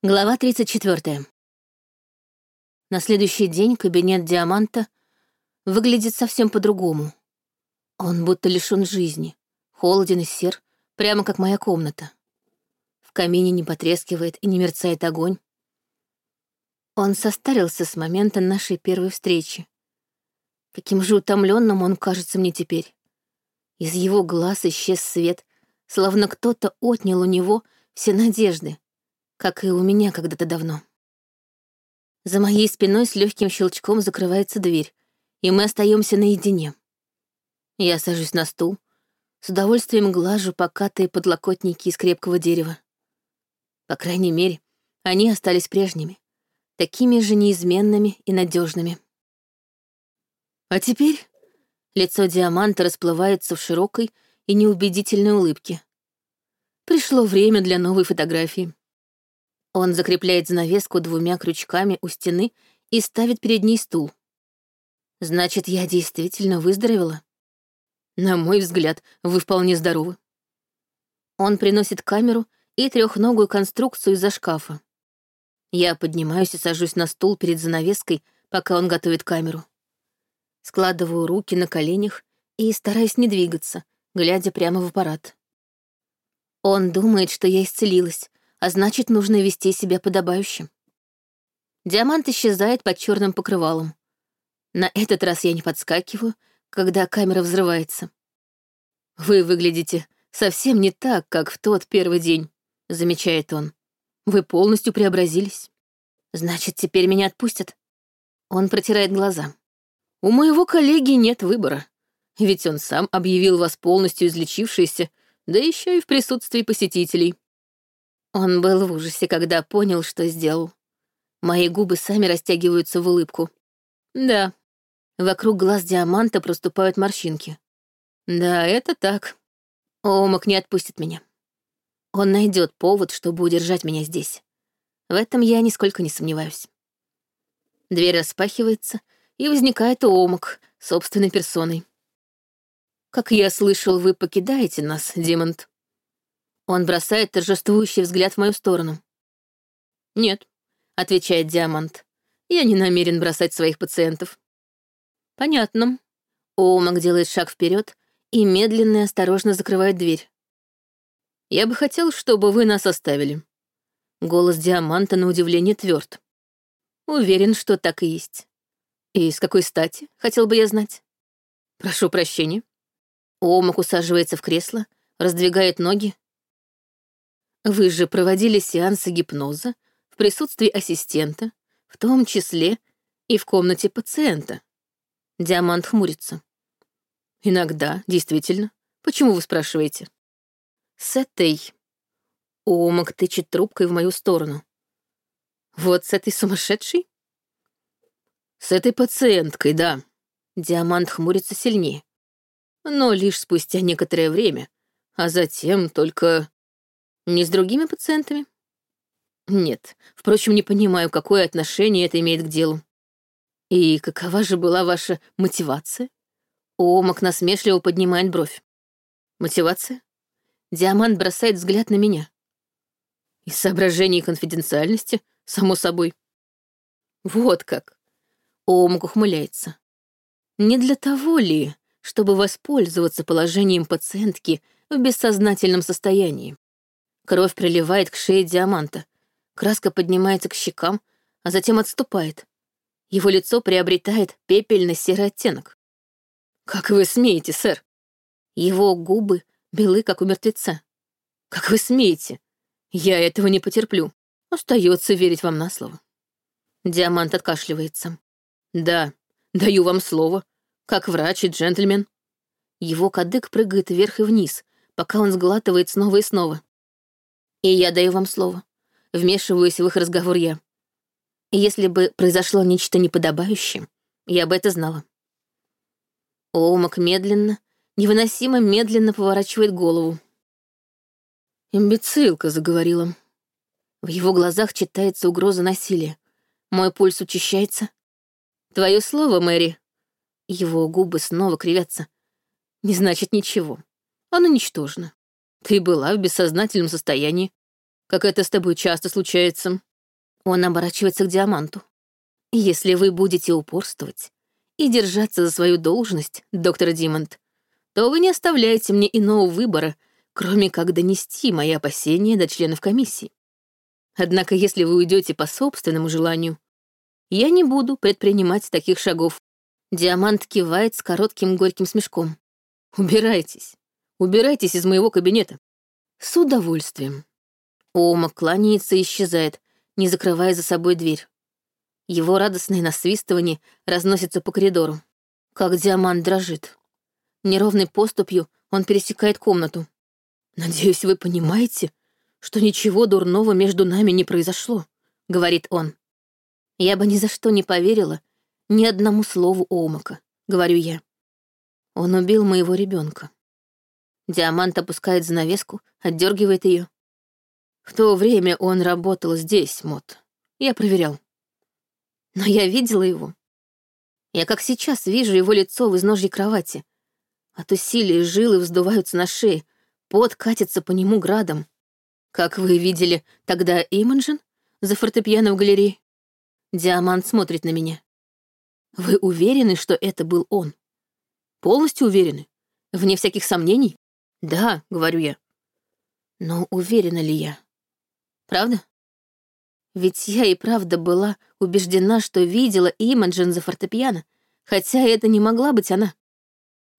Глава 34. На следующий день кабинет Диаманта выглядит совсем по-другому. Он будто лишён жизни, холоден и сер, прямо как моя комната. В камине не потрескивает и не мерцает огонь. Он состарился с момента нашей первой встречи. Каким же утомленным он кажется мне теперь. Из его глаз исчез свет, словно кто-то отнял у него все надежды, как и у меня когда-то давно. За моей спиной с легким щелчком закрывается дверь, и мы остаемся наедине. Я сажусь на стул, с удовольствием глажу покатые подлокотники из крепкого дерева. По крайней мере, они остались прежними, такими же неизменными и надежными. А теперь лицо диаманта расплывается в широкой и неубедительной улыбке. Пришло время для новой фотографии. Он закрепляет занавеску двумя крючками у стены и ставит перед ней стул. Значит, я действительно выздоровела? На мой взгляд, вы вполне здоровы. Он приносит камеру и трехногую конструкцию из-за шкафа. Я поднимаюсь и сажусь на стул перед занавеской, пока он готовит камеру. Складываю руки на коленях и стараюсь не двигаться, глядя прямо в аппарат. Он думает, что я исцелилась, а значит, нужно вести себя подобающе. Диамант исчезает под черным покрывалом. На этот раз я не подскакиваю, когда камера взрывается. «Вы выглядите совсем не так, как в тот первый день», — замечает он. «Вы полностью преобразились. Значит, теперь меня отпустят?» Он протирает глаза. «У моего коллеги нет выбора, ведь он сам объявил вас полностью излечившейся, да еще и в присутствии посетителей. Он был в ужасе, когда понял, что сделал. Мои губы сами растягиваются в улыбку. Да, вокруг глаз диаманта проступают морщинки. Да, это так. Омак не отпустит меня. Он найдет повод, чтобы удержать меня здесь. В этом я нисколько не сомневаюсь. Дверь распахивается, и возникает Омак собственной персоной. «Как я слышал, вы покидаете нас, Димонт?» Он бросает торжествующий взгляд в мою сторону. «Нет», — отвечает Диамант, — «я не намерен бросать своих пациентов». «Понятно». Оумак делает шаг вперед и медленно и осторожно закрывает дверь. «Я бы хотел, чтобы вы нас оставили». Голос Диаманта на удивление тверд. Уверен, что так и есть. И с какой стати, хотел бы я знать. Прошу прощения. Омак усаживается в кресло, раздвигает ноги, вы же проводили сеансы гипноза в присутствии ассистента, в том числе и в комнате пациента. Диамант хмурится. Иногда, действительно. Почему вы спрашиваете? С этой... Омак тычет трубкой в мою сторону. Вот с этой сумасшедшей? С этой пациенткой, да. Диамант хмурится сильнее. Но лишь спустя некоторое время, а затем только... Не с другими пациентами? Нет. Впрочем, не понимаю, какое отношение это имеет к делу. И какова же была ваша мотивация? Омак насмешливо поднимает бровь. Мотивация? Диамант бросает взгляд на меня. Из соображений конфиденциальности, само собой. Вот как. Омак ухмыляется. Не для того ли, чтобы воспользоваться положением пациентки в бессознательном состоянии? Кровь приливает к шее диаманта. Краска поднимается к щекам, а затем отступает. Его лицо приобретает пепельно-серый оттенок. «Как вы смеете, сэр?» Его губы белы, как у мертвеца. «Как вы смеете? Я этого не потерплю. Остается верить вам на слово». Диамант откашливается. «Да, даю вам слово, как врач и джентльмен». Его кадык прыгает вверх и вниз, пока он сглатывает снова и снова. И я даю вам слово. Вмешиваюсь в их разговор я. Если бы произошло нечто неподобающее, я бы это знала. Оумак медленно, невыносимо медленно поворачивает голову. «Имбецилка», — заговорила. В его глазах читается угроза насилия. Мой пульс учащается. «Твое слово, Мэри». Его губы снова кривятся. «Не значит ничего. Оно ничтожно. Ты была в бессознательном состоянии, как это с тобой часто случается. Он оборачивается к Диаманту. Если вы будете упорствовать и держаться за свою должность, доктор Димонт, то вы не оставляете мне иного выбора, кроме как донести мои опасения до членов комиссии. Однако, если вы уйдете по собственному желанию, я не буду предпринимать таких шагов. Диамант кивает с коротким горьким смешком. Убирайтесь. Убирайтесь из моего кабинета. С удовольствием. Ома кланяется и исчезает, не закрывая за собой дверь. Его радостное насвистывание разносится по коридору. Как диамант дрожит. Неровной поступью он пересекает комнату. «Надеюсь, вы понимаете, что ничего дурного между нами не произошло», — говорит он. «Я бы ни за что не поверила ни одному слову Омака», — говорю я. Он убил моего ребенка. Диамант опускает занавеску, отдергивает ее. В то время он работал здесь, Мот. Я проверял. Но я видела его. Я как сейчас вижу его лицо в изножье кровати. От усилий жилы вздуваются на шее, пот катится по нему градом. Как вы видели тогда Иманжин за фортепиано в галерее? Диамант смотрит на меня. Вы уверены, что это был он? Полностью уверены? Вне всяких сомнений? Да, говорю я. Но уверена ли я? Правда? Ведь я и правда была убеждена, что видела Имаджин за фортепиано, хотя это не могла быть она.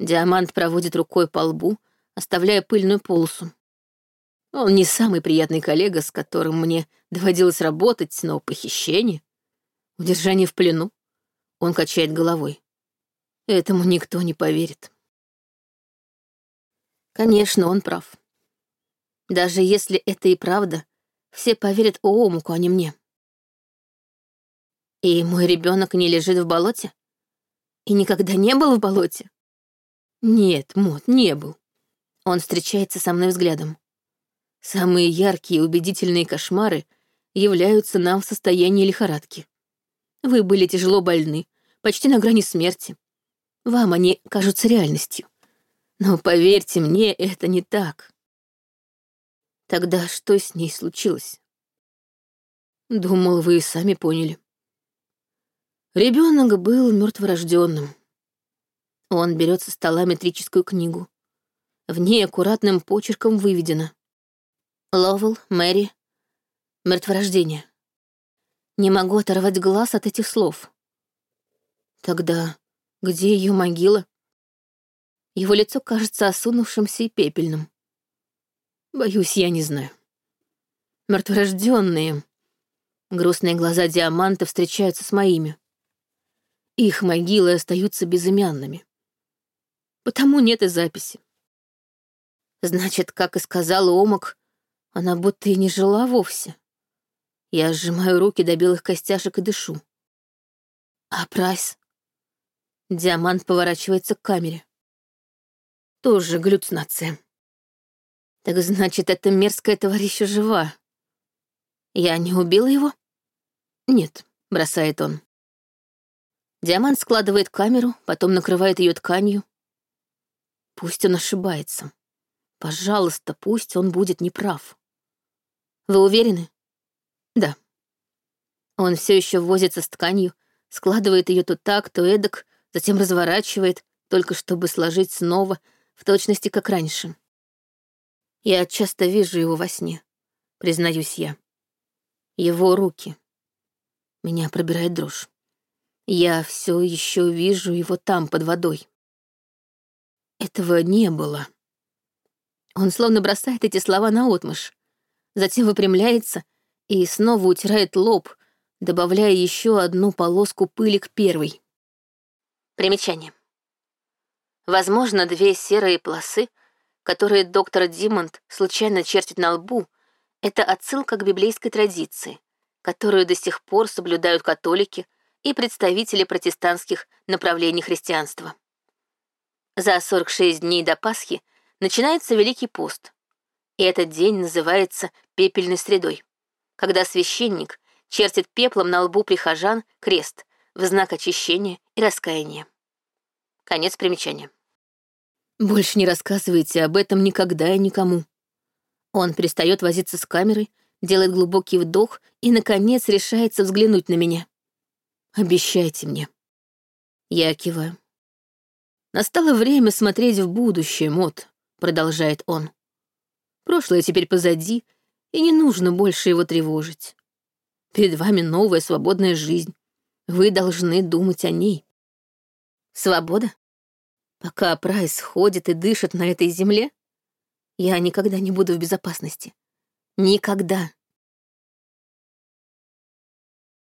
Диамант проводит рукой по лбу, оставляя пыльную полосу. Он не самый приятный коллега, с которым мне доводилось работать, но похищение, удержание в плену. Он качает головой. Этому никто не поверит. Конечно, он прав. Даже если это и правда, все поверят Оомуку, а не мне. И мой ребенок не лежит в болоте? И никогда не был в болоте? Нет, Мот, не был. Он встречается со мной взглядом. Самые яркие и убедительные кошмары являются нам в состоянии лихорадки. Вы были тяжело больны, почти на грани смерти. Вам они кажутся реальностью. Но поверьте мне, это не так. Тогда что с ней случилось? Думал, вы и сами поняли. Ребенок был мертворожденным. Он берет со стола метрическую книгу. В ней аккуратным почерком выведено. Ловел, Мэри, мертворождение. Не могу оторвать глаз от этих слов. Тогда где ее могила? Его лицо кажется осунувшимся и пепельным. Боюсь, я не знаю. Мертворожденные. Грустные глаза Диаманта встречаются с моими. Их могилы остаются безымянными. Потому нет и записи. Значит, как и сказал Омак, она будто и не жила вовсе. Я сжимаю руки до белых костяшек и дышу. А Прайс? Диамант поворачивается к камере. Тоже галлюцинация. Так значит, эта мерзкая тварь еще жива. Я не убила его? Нет, бросает он. Диамант складывает камеру, потом накрывает ее тканью. Пусть он ошибается. Пожалуйста, пусть он будет неправ. Вы уверены? Да. Он все еще возится с тканью, складывает ее то так, то эдак, затем разворачивает, только чтобы сложить снова в точности, как раньше. Я часто вижу его во сне, признаюсь я. Его руки. Меня пробирает дрожь. Я все еще вижу его там, под водой. Этого не было. Он словно бросает эти слова на отмышь, затем выпрямляется и снова утирает лоб, добавляя еще одну полоску пыли к первой. Примечание. Возможно, две серые полосы, которые доктор Димонд случайно чертит на лбу, это отсылка к библейской традиции, которую до сих пор соблюдают католики и представители протестантских направлений христианства. За 46 дней до Пасхи начинается Великий пост, и этот день называется пепельной средой, когда священник чертит пеплом на лбу прихожан крест в знак очищения и раскаяния. Конец примечания. Больше не рассказывайте об этом никогда и никому. Он перестает возиться с камерой, делает глубокий вдох и, наконец, решается взглянуть на меня. «Обещайте мне». Я киваю. «Настало время смотреть в будущее, Мот», — продолжает он. «Прошлое теперь позади, и не нужно больше его тревожить. Перед вами новая свободная жизнь. Вы должны думать о ней». «Свобода? Пока Прайс ходит и дышит на этой земле, я никогда не буду в безопасности. Никогда.